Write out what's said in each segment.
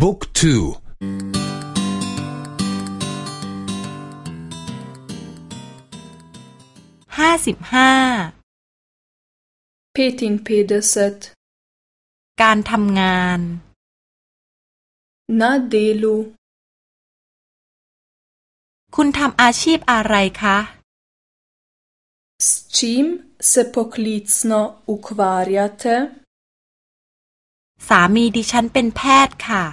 บุ๊กทูห้าสิบห้าเพตินเพเดเซตการทำงานนาเดลูคุณทำอาชีพอะไรคะ S čim se poklicno ukvarjate? สามีดิฉันเป็นแพทย์ค่ะ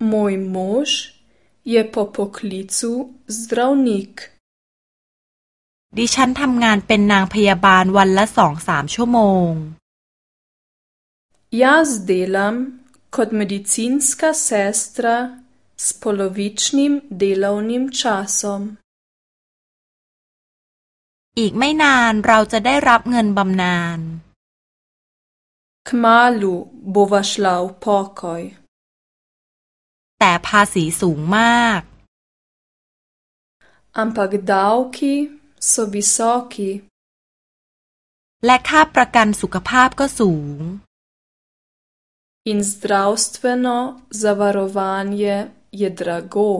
Moj mož je po poklicu zdravnik. ดิฉันทำงานเป็นนางพยาบาลวันละสองสามชั่วโมง Jaz delam kot medicinska sestra s polovičnim delovnim časom. อีกไม่นานเราจะได้รับเงินบำนาญ Kmalu bova šla v pokoj. แต่ภาษีสูงมาก Ampak davki so visoki. และค่าประกันสุขภาพก็สูง In zdravstveno zavarovanje je drago.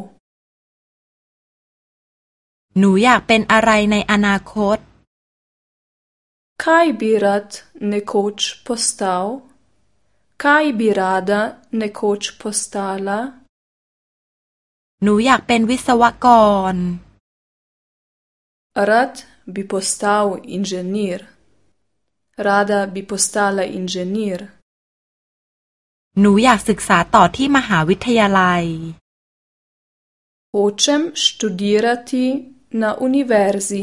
หนูอยากเป็นอะไรในอนาคต Kaj bi rad nekoč postal? Kaj bi rada nekoč postala? หนูอยากเป็นวิศวกร Rad bi postal inženir. Rada bi postala inženir. หนูอยากศึกษาต่อที่มหาวิทยาลัย Hočem študirati na univerzi.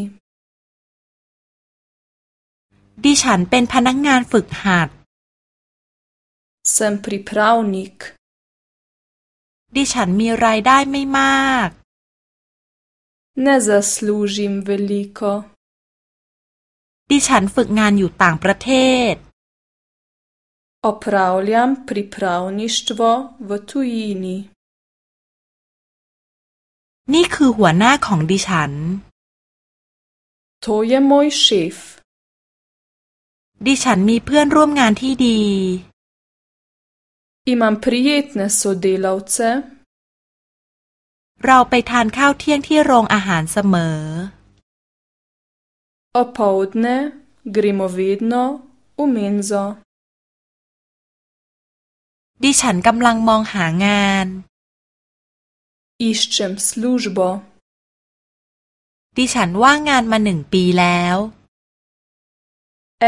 ดิฉันเป็นพนักงานฝึกหัด Sem pripravnik. ดิฉันมีรายได้ไม่มาก Ne zaslužim veliko. ดิฉันฝึกงานอยู่ต่างประเทศ Opravljam pripravništvo v tujini. นี่คือหัวหน้าของดิฉัน To je moj šef. ดิฉันมีเพื่อนร่วมงานที่ดี Imam prijetne sodelavce. เราไปทานข้าวเที่ยงที่โรงอาหารเสมอ Opoldne gremo vedno v menzo. ดิฉันกำลังมองหางาน Iščem službo. ดิฉันว่างงานมาหนึ่งปีแล้ว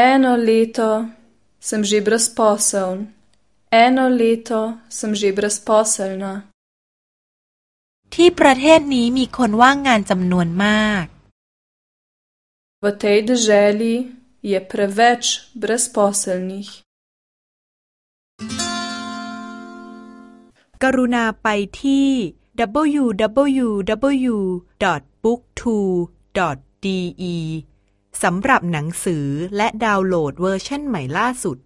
Eno leto sem že brezposeln. Eno leto sem že brezposelna. ที่ประเทศนี้มีคนว่างงานจำนวนมาก V tej deželi je preveč brezposelnih. กรุณาไปที่ www.booktwo.de สำหรับหนังสือและดาวน์โหลดเวอร์ชันใหม่ล่าสุด